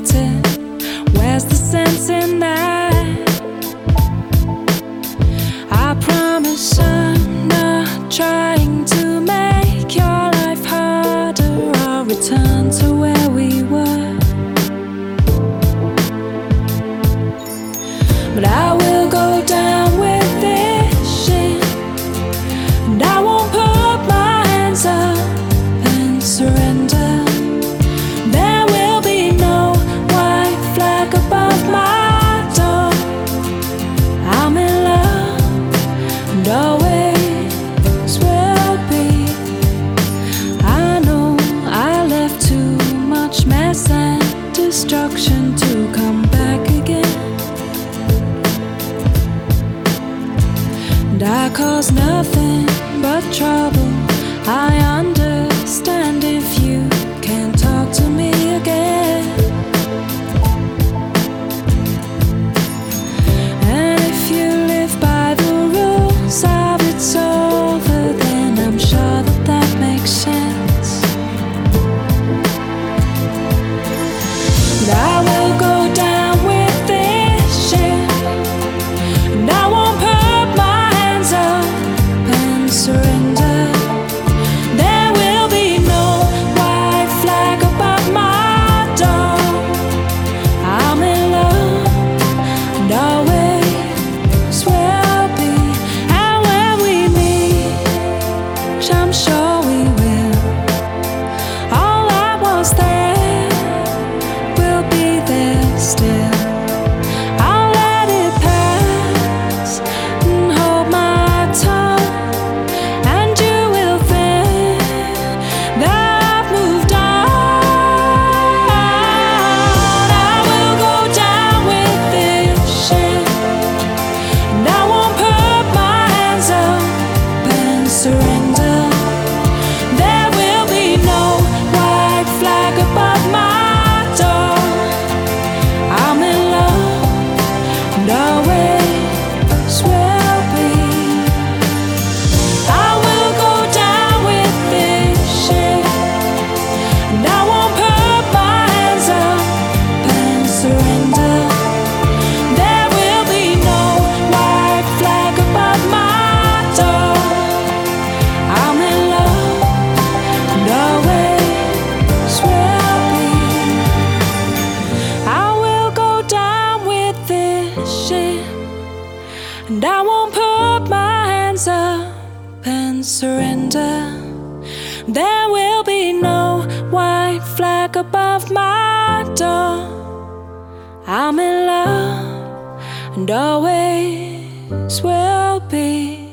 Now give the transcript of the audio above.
Where's the sense in that? I promise I'm not trying to make your life harder. I'll return to where we were. But I will go down with this shit. And I won't put my hands up and surrender. nothing but trouble. I am put my hands up and surrender, there will be no white flag above my door. I'm in love and always will be.